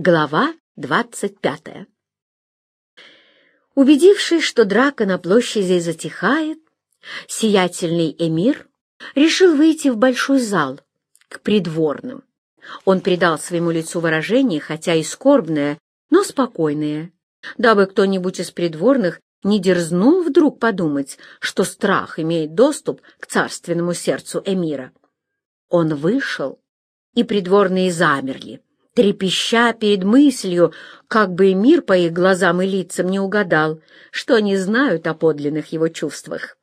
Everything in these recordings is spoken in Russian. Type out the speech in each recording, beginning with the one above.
Глава двадцать пятая Убедившись, что драка на площади затихает, сиятельный эмир решил выйти в большой зал, к придворным. Он придал своему лицу выражение, хотя и скорбное, но спокойное, дабы кто-нибудь из придворных не дерзнул вдруг подумать, что страх имеет доступ к царственному сердцу эмира. Он вышел, и придворные замерли, трепеща перед мыслью, как бы мир по их глазам и лицам не угадал, что они знают о подлинных его чувствах.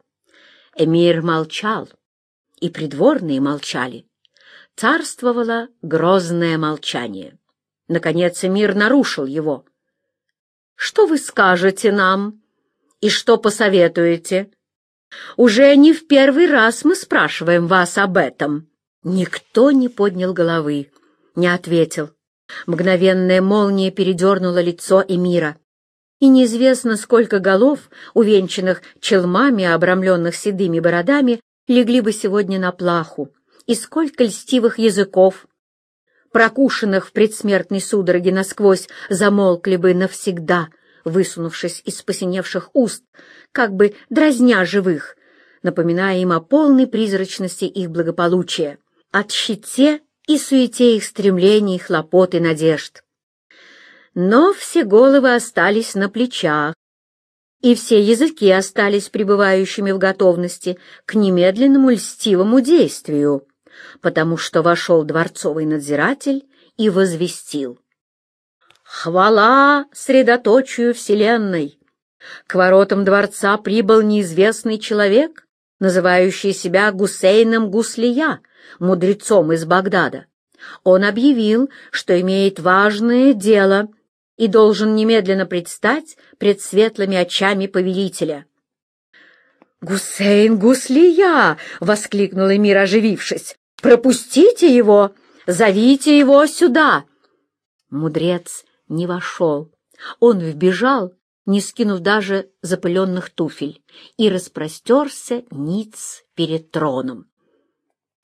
Эмир молчал, и придворные молчали. Царствовало грозное молчание. Наконец Эмир нарушил его. «Что вы скажете нам и что посоветуете? Уже не в первый раз мы спрашиваем вас об этом». Никто не поднял головы, не ответил. Мгновенная молния передернула лицо Эмира, и неизвестно, сколько голов, увенчанных челмами, обрамленных седыми бородами, легли бы сегодня на плаху, и сколько льстивых языков, прокушенных в предсмертной судороге насквозь, замолкли бы навсегда, высунувшись из посиневших уст, как бы дразня живых, напоминая им о полной призрачности их благополучия, от щите и суете их стремлений, хлопот и надежд. Но все головы остались на плечах, и все языки остались пребывающими в готовности к немедленному льстивому действию, потому что вошел дворцовый надзиратель и возвестил. «Хвала средоточию Вселенной! К воротам дворца прибыл неизвестный человек, называющий себя Гусейном Гуслия, мудрецом из Багдада. Он объявил, что имеет важное дело и должен немедленно предстать пред светлыми очами повелителя. «Гусейн Гуслия!» — воскликнул Эмир, оживившись. «Пропустите его! Зовите его сюда!» Мудрец не вошел. Он вбежал, не скинув даже запыленных туфель, и распростерся ниц перед троном.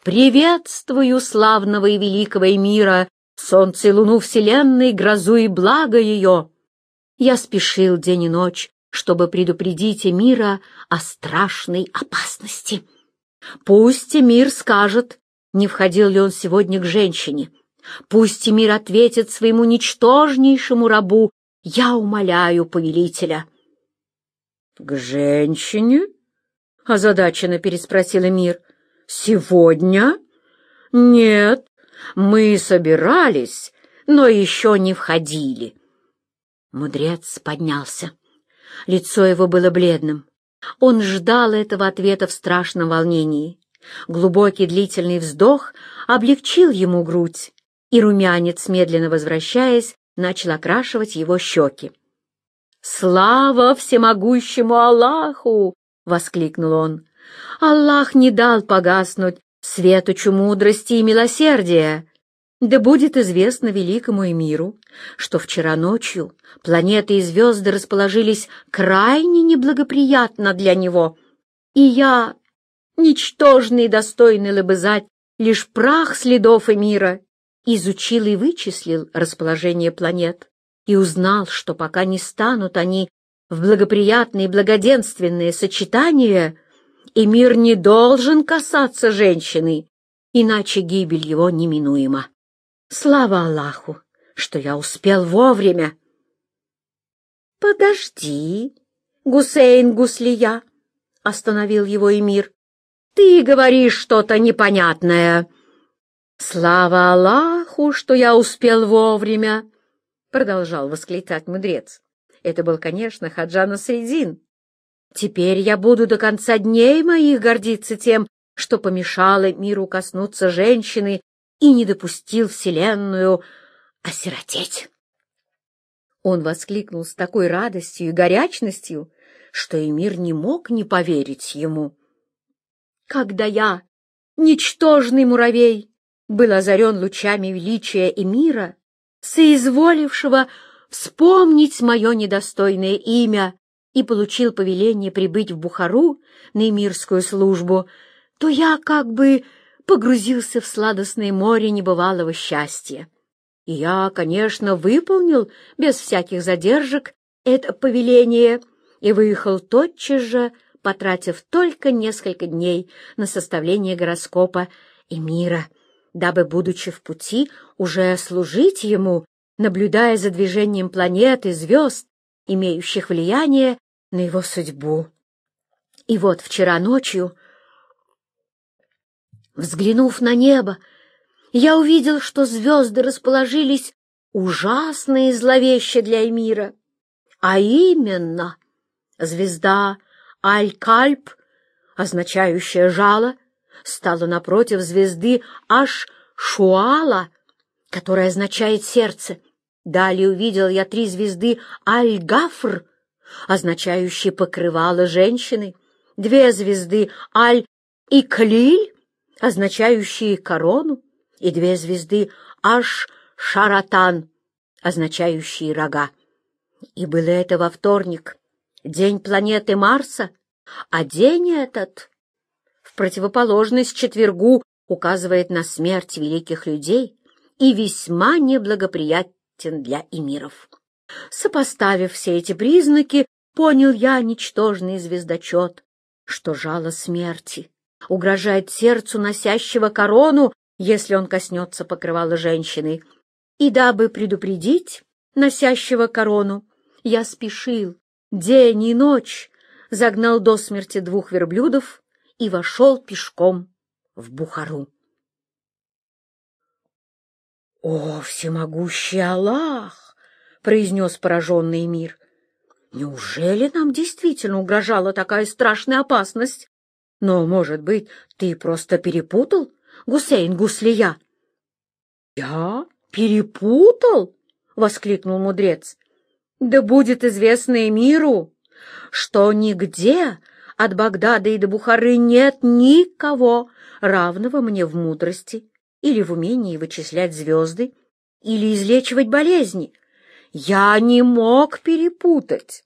«Приветствую славного и великого мира, солнце и луну вселенной, грозу и благо ее!» Я спешил день и ночь, чтобы предупредить мира о страшной опасности. Пусть мир скажет, не входил ли он сегодня к женщине. Пусть мир ответит своему ничтожнейшему рабу, я умоляю повелителя. — К женщине? — озадаченно переспросил мир. «Сегодня? Нет, мы собирались, но еще не входили». Мудрец поднялся. Лицо его было бледным. Он ждал этого ответа в страшном волнении. Глубокий длительный вздох облегчил ему грудь, и румянец, медленно возвращаясь, начал окрашивать его щеки. «Слава всемогущему Аллаху!» — воскликнул он. Аллах не дал погаснуть светочу мудрости и милосердия. Да будет известно великому и миру, что вчера ночью планеты и звезды расположились крайне неблагоприятно для него, и я, ничтожный и достойный лобызать лишь прах следов и мира, изучил и вычислил расположение планет и узнал, что пока не станут они в благоприятные и благоденственные сочетания, и мир не должен касаться женщины, иначе гибель его неминуема. Слава Аллаху, что я успел вовремя. — Подожди, Гусейн Гуслия, — остановил его эмир. — Ты говоришь что-то непонятное. — Слава Аллаху, что я успел вовремя, — продолжал восклицать мудрец. Это был, конечно, Хаджана Средин. Теперь я буду до конца дней моих гордиться тем, что помешало миру коснуться женщины и не допустил Вселенную осиротеть. Он воскликнул с такой радостью и горячностью, что и мир не мог не поверить ему. Когда я, ничтожный муравей, был озарен лучами величия и мира, соизволившего вспомнить мое недостойное имя и получил повеление прибыть в Бухару на эмирскую службу, то я как бы погрузился в сладостное море небывалого счастья. И я, конечно, выполнил без всяких задержек это повеление и выехал тотчас же, потратив только несколько дней на составление гороскопа и мира, дабы, будучи в пути, уже служить ему, наблюдая за движением планет и звезд, имеющих влияние на его судьбу. И вот вчера ночью, взглянув на небо, я увидел, что звезды расположились ужасно и зловеще для Эмира, а именно звезда Аль-Кальп, означающая жало, стала напротив звезды Аш-Шуала, которая означает сердце. Далее увидел я три звезды Аль-Гафр, означающие покрывало женщины, две звезды Аль-Иклиль, означающие корону, и две звезды Аш-Шаратан, означающие рога. И было это во вторник, день планеты Марса, а день этот, в противоположность четвергу, указывает на смерть великих людей и весьма неблагоприятен для эмиров. Сопоставив все эти признаки, понял я, ничтожный звездочет, что жало смерти угрожает сердцу носящего корону, если он коснется покрывала женщины. И дабы предупредить носящего корону, я спешил день и ночь, загнал до смерти двух верблюдов и вошел пешком в Бухару. «О, всемогущий Аллах!» — произнес пораженный мир. «Неужели нам действительно угрожала такая страшная опасность? Но, может быть, ты просто перепутал, Гусейн Гуслия?» «Я перепутал?» — воскликнул мудрец. «Да будет известно миру, что нигде от Багдада и до Бухары нет никого, равного мне в мудрости или в умении вычислять звезды, или излечивать болезни. Я не мог перепутать.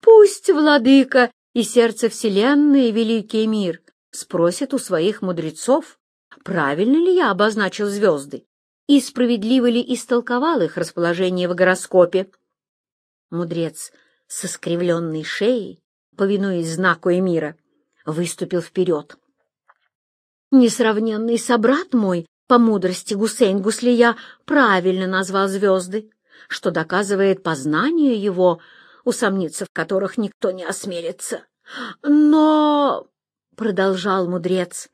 Пусть владыка и сердце вселенной, великий мир, спросит у своих мудрецов, правильно ли я обозначил звезды и справедливо ли истолковал их расположение в гороскопе. Мудрец со скривленной шеей, повинуясь знаку Эмира, выступил вперед. Несравненный собрат мой по мудрости Гусейн Гуслия правильно назвал звезды, что доказывает познание его, усомниться в которых никто не осмелится. Но, — продолжал мудрец,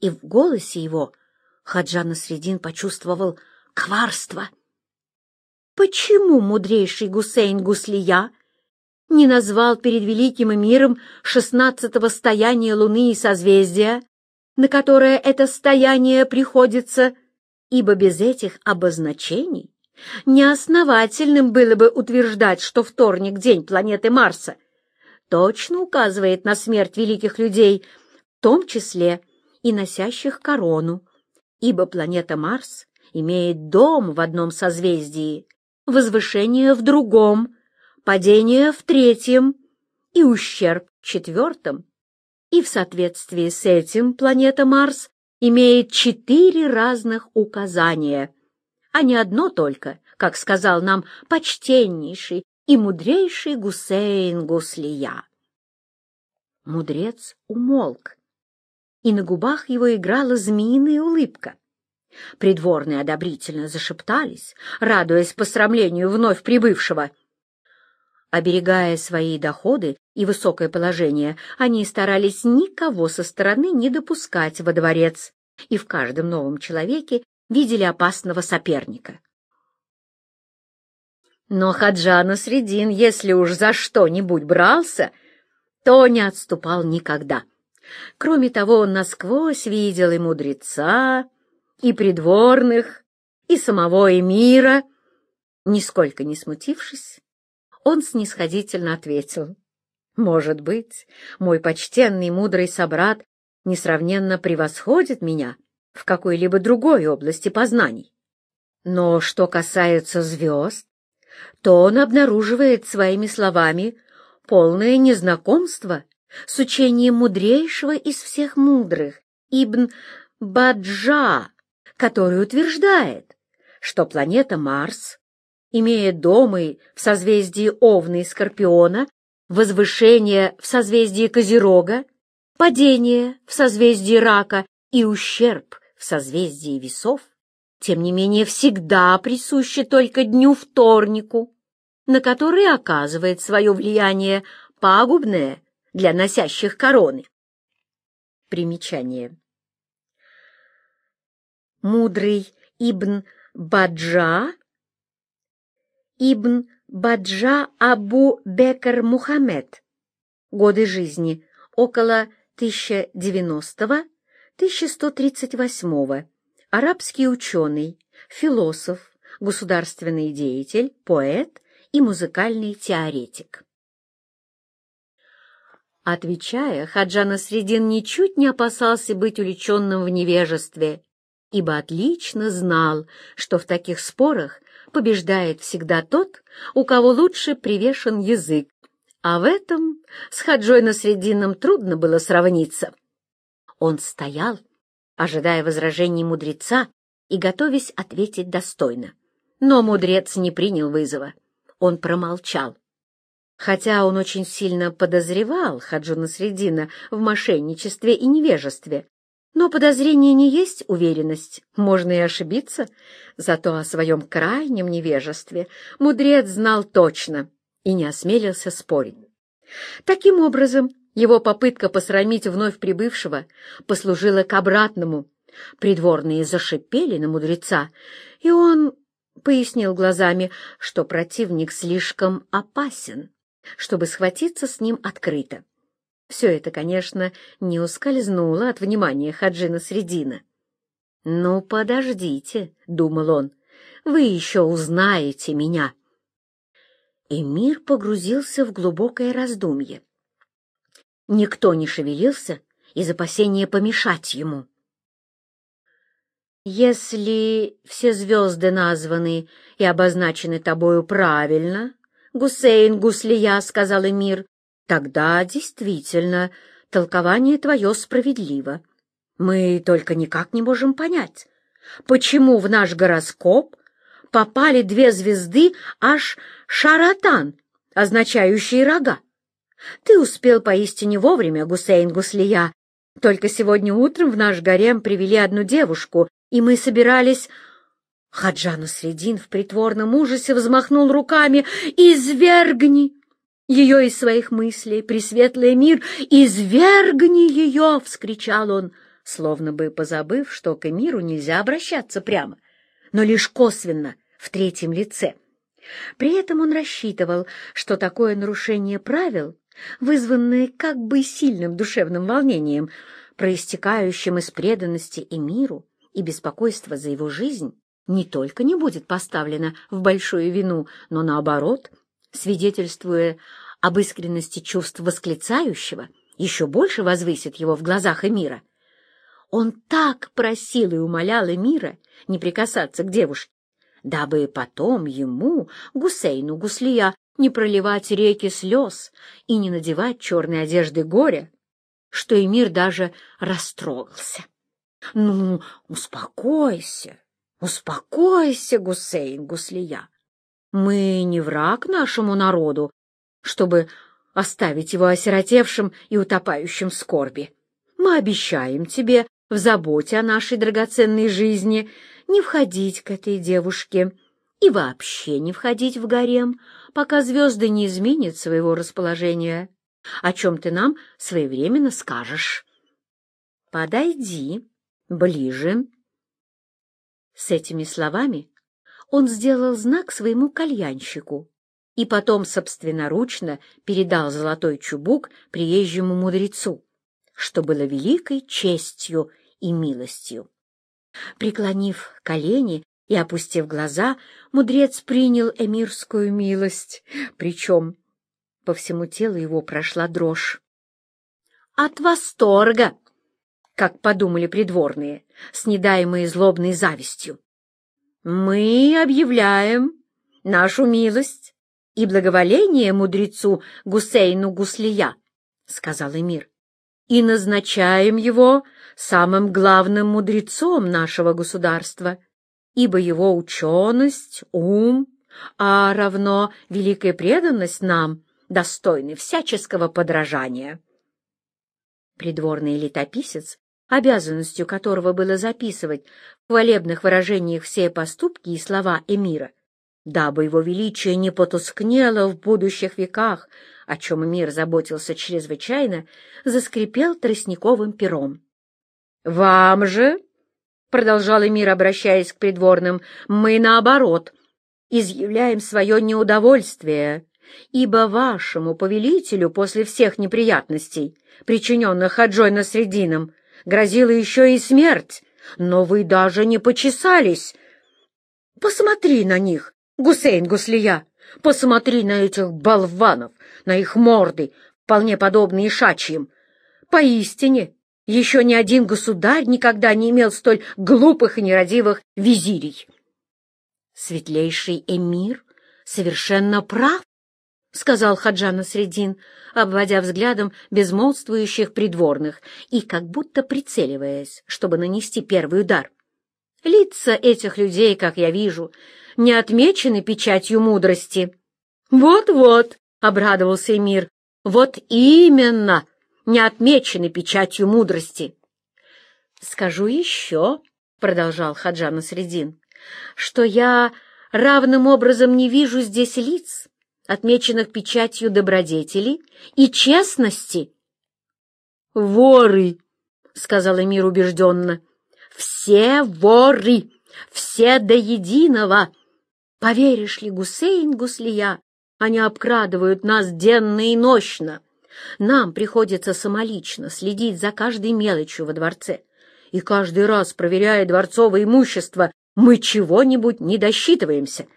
и в голосе его Хаджан Средин почувствовал коварство. Почему мудрейший Гусейн Гуслия не назвал перед великим миром шестнадцатого стояния Луны и созвездия, на которое это стояние приходится, ибо без этих обозначений неосновательным было бы утверждать, что вторник — день планеты Марса, точно указывает на смерть великих людей, в том числе и носящих корону, ибо планета Марс имеет дом в одном созвездии, возвышение в другом, падение в третьем и ущерб в четвертом. И в соответствии с этим планета Марс имеет четыре разных указания, а не одно только, как сказал нам почтеннейший и мудрейший Гусейн Гуслия. Мудрец умолк, и на губах его играла змеиная улыбка. Придворные одобрительно зашептались, радуясь посрамлению вновь прибывшего — Оберегая свои доходы и высокое положение, они старались никого со стороны не допускать во дворец и в каждом новом человеке видели опасного соперника. Но Хаджана Средин, если уж за что-нибудь брался, то не отступал никогда. Кроме того, он насквозь видел и мудреца, и придворных, и самого эмира. Нисколько не смутившись, он снисходительно ответил. «Может быть, мой почтенный мудрый собрат несравненно превосходит меня в какой-либо другой области познаний. Но что касается звезд, то он обнаруживает своими словами полное незнакомство с учением мудрейшего из всех мудрых, Ибн Баджа, который утверждает, что планета Марс, имея домы в созвездии Овны и Скорпиона, возвышение в созвездии Козерога, падение в созвездии Рака и ущерб в созвездии Весов, тем не менее всегда присущи только дню вторнику, на который оказывает свое влияние пагубное для носящих короны. Примечание. Мудрый Ибн Баджа Ибн Баджа Абу Бекр Мухаммед. Годы жизни около 1090-1138. Арабский ученый, философ, государственный деятель, поэт и музыкальный теоретик. Отвечая, Хаджана Средин ничуть не опасался быть увлеченным в невежестве, ибо отлично знал, что в таких спорах побеждает всегда тот, у кого лучше привешен язык, а в этом с Хаджой Насредином трудно было сравниться. Он стоял, ожидая возражений мудреца и готовясь ответить достойно. Но мудрец не принял вызова. Он промолчал. Хотя он очень сильно подозревал Хаджу Насредина в мошенничестве и невежестве, но подозрение не есть уверенность, можно и ошибиться. Зато о своем крайнем невежестве мудрец знал точно и не осмелился спорить. Таким образом, его попытка посрамить вновь прибывшего послужила к обратному. Придворные зашипели на мудреца, и он пояснил глазами, что противник слишком опасен, чтобы схватиться с ним открыто. Все это, конечно, не ускользнуло от внимания Хаджина Средина. «Ну, подождите», — думал он, — «вы еще узнаете меня». Эмир погрузился в глубокое раздумье. Никто не шевелился из опасения помешать ему. «Если все звезды названы и обозначены тобою правильно, Гусейн Гуслия, — сказал Эмир, Тогда действительно толкование твое справедливо. Мы только никак не можем понять, почему в наш гороскоп попали две звезды аж Шаратан, означающие рога. Ты успел поистине вовремя, Гусейн Гуслия. Только сегодня утром в наш гарем привели одну девушку, и мы собирались... Хаджану Средин в притворном ужасе взмахнул руками. «Извергни! ее из своих мыслей, пресветлый мир, извергни ее!» — вскричал он, словно бы позабыв, что к миру нельзя обращаться прямо, но лишь косвенно, в третьем лице. При этом он рассчитывал, что такое нарушение правил, вызванное как бы сильным душевным волнением, проистекающим из преданности и миру и беспокойства за его жизнь, не только не будет поставлено в большую вину, но наоборот — свидетельствуя об искренности чувств восклицающего, еще больше возвысит его в глазах Эмира. Он так просил и умолял Эмира не прикасаться к девушке, дабы потом ему, Гусейну Гуслия, не проливать реки слез и не надевать черной одежды горя, что Эмир даже растрогался. — Ну, успокойся, успокойся, Гусейн Гуслия. Мы не враг нашему народу, чтобы оставить его осиротевшим и утопающим в скорби. Мы обещаем тебе в заботе о нашей драгоценной жизни не входить к этой девушке и вообще не входить в гарем, пока звезды не изменят своего расположения, о чем ты нам своевременно скажешь. Подойди ближе. С этими словами он сделал знак своему кальянщику и потом собственноручно передал золотой чубук приезжему мудрецу, что было великой честью и милостью. Преклонив колени и опустив глаза, мудрец принял эмирскую милость, причем по всему телу его прошла дрожь. От восторга, как подумали придворные, снедаемые злобной завистью. Мы объявляем нашу милость и благоволение мудрецу Гусейну Гуслия, — сказал Эмир, — и назначаем его самым главным мудрецом нашего государства. ибо его ученость, ум, а равно великая преданность нам достойны всяческого подражания. Придворный летописец, обязанностью которого было записывать в хвалебных выражениях все поступки и слова эмира, дабы его величие не потускнело в будущих веках, о чем мир заботился чрезвычайно, заскрипел тростниковым пером. «Вам же, — продолжал Эмир, обращаясь к придворным, — мы, наоборот, изъявляем свое неудовольствие, ибо вашему повелителю после всех неприятностей, причиненных Хаджой Насредином, грозила еще и смерть, но вы даже не почесались. Посмотри на них, Гусейн Гуслия, посмотри на этих болванов, на их морды, вполне подобные шачьим. Поистине, еще ни один государь никогда не имел столь глупых и нерадивых визирей. Светлейший эмир совершенно прав, — сказал Хаджана Средин, обводя взглядом безмолвствующих придворных и как будто прицеливаясь, чтобы нанести первый удар. Лица этих людей, как я вижу, не отмечены печатью мудрости. «Вот-вот», — обрадовался Эмир, — «вот именно, не отмечены печатью мудрости». «Скажу еще», — продолжал Хаджан Средин, — «что я равным образом не вижу здесь лиц, отмеченных печатью добродетели и честности». «Воры», — сказал Эмир убежденно, — «все воры, все до единого». Поверишь ли, Гусейн Гуслия, они обкрадывают нас денно и нощно. Нам приходится самолично следить за каждой мелочью во дворце. И каждый раз, проверяя дворцовое имущество, мы чего-нибудь не досчитываемся.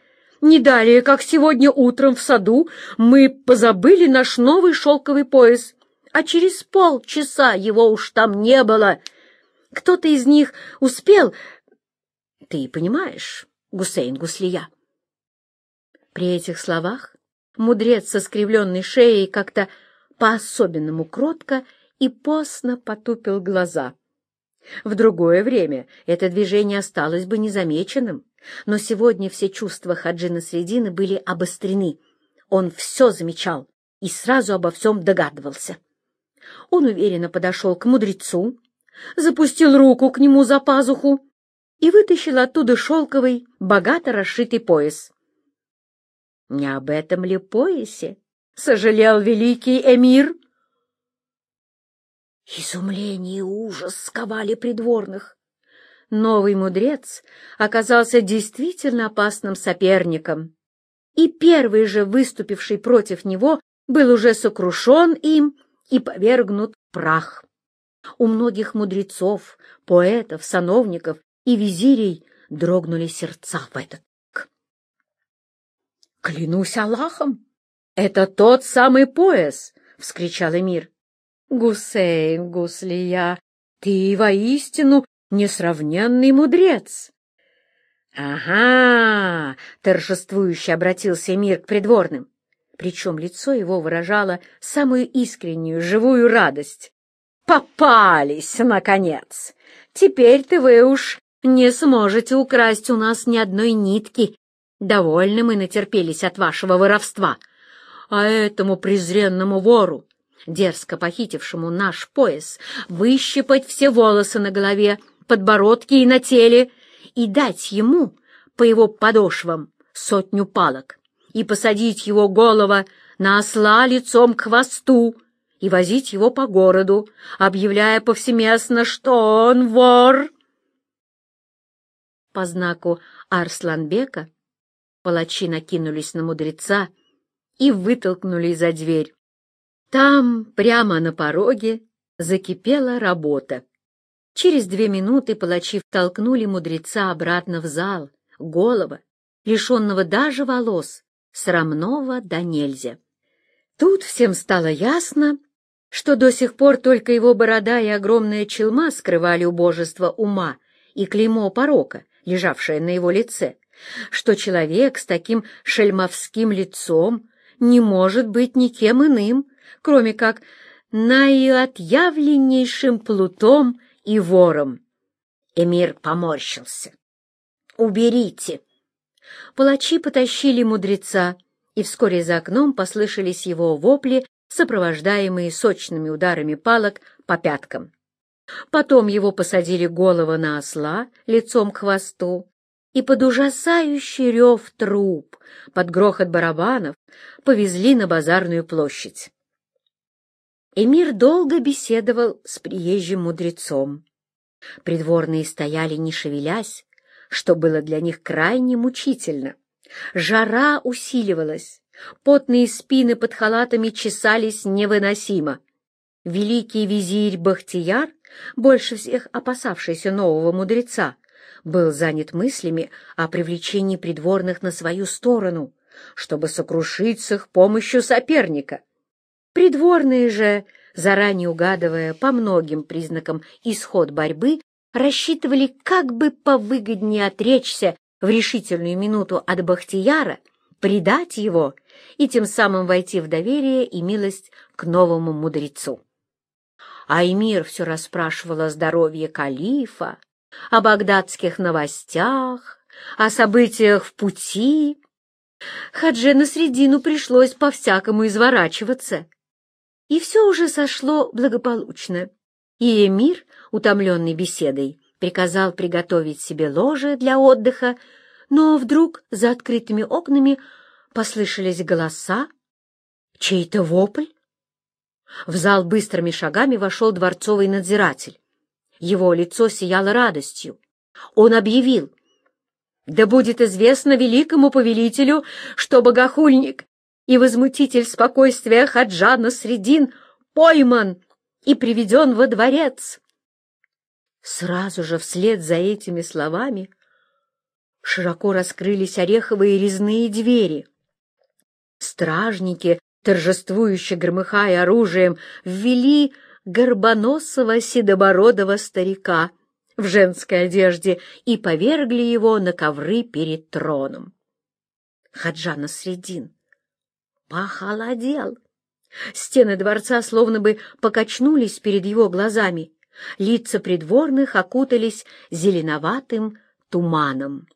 Не далее, как сегодня утром в саду, мы позабыли наш новый шелковый пояс, а через полчаса его уж там не было. Кто-то из них успел... Ты понимаешь, Гусейн Гуслия? При этих словах мудрец со скривленной шеей как-то по-особенному кротко и постно потупил глаза. В другое время это движение осталось бы незамеченным, но сегодня все чувства Хаджина Средины были обострены. Он все замечал и сразу обо всем догадывался. Он уверенно подошел к мудрецу, запустил руку к нему за пазуху и вытащил оттуда шелковый, богато расшитый пояс. Не об этом ли поясе сожалел великий эмир? Изумление и ужас сковали придворных. Новый мудрец оказался действительно опасным соперником, и первый же выступивший против него был уже сокрушен им и повергнут прах. У многих мудрецов, поэтов, сановников и визирей дрогнули сердца в этот «Клянусь Аллахом! Это тот самый пояс!» — вскричал Эмир. «Гусейн, Гуслия, ты воистину несравненный мудрец!» «Ага!» — торжествующе обратился Эмир к придворным. Причем лицо его выражало самую искреннюю, живую радость. «Попались, наконец! Теперь-то вы уж не сможете украсть у нас ни одной нитки Довольно мы натерпелись от вашего воровства. А этому презренному вору, дерзко похитившему наш пояс, выщипать все волосы на голове, подбородке и на теле и дать ему по его подошвам сотню палок и посадить его голову на осла лицом к хвосту и возить его по городу, объявляя повсеместно, что он вор. По знаку Арсланбека Палачи накинулись на мудреца и вытолкнули за дверь. Там, прямо на пороге, закипела работа. Через две минуты палачи втолкнули мудреца обратно в зал, голова, лишенного даже волос, срамного да нельзя. Тут всем стало ясно, что до сих пор только его борода и огромная челма скрывали убожество ума и клеймо порока, лежавшее на его лице что человек с таким шельмовским лицом не может быть никем иным, кроме как наиотъявленнейшим плутом и вором. Эмир поморщился. уберите!» Палачи потащили мудреца, и вскоре за окном послышались его вопли, сопровождаемые сочными ударами палок по пяткам. Потом его посадили голову на осла лицом к хвосту, и под ужасающий рев труп, под грохот барабанов повезли на базарную площадь. Эмир долго беседовал с приезжим мудрецом. Придворные стояли, не шевелясь, что было для них крайне мучительно. Жара усиливалась, потные спины под халатами чесались невыносимо. Великий визирь Бахтияр, больше всех опасавшийся нового мудреца, был занят мыслями о привлечении придворных на свою сторону, чтобы сокрушить с их помощью соперника. Придворные же, заранее угадывая по многим признакам исход борьбы, рассчитывали как бы повыгоднее отречься в решительную минуту от Бахтияра, предать его и тем самым войти в доверие и милость к новому мудрецу. Аймир все расспрашивал о здоровье калифа, о багдадских новостях, о событиях в пути. Хадже на средину пришлось по-всякому изворачиваться. И все уже сошло благополучно, и эмир, утомленный беседой, приказал приготовить себе ложе для отдыха, но вдруг за открытыми окнами послышались голоса, чей-то вопль. В зал быстрыми шагами вошел дворцовый надзиратель. Его лицо сияло радостью. Он объявил, «Да будет известно великому повелителю, что богохульник и возмутитель спокойствия Хаджана Средин пойман и приведен во дворец». Сразу же вслед за этими словами широко раскрылись ореховые резные двери. Стражники, торжествующе громыхая оружием, ввели горбоносого седобородого старика в женской одежде и повергли его на ковры перед троном. Хаджана Средин похолодел. Стены дворца словно бы покачнулись перед его глазами, лица придворных окутались зеленоватым туманом.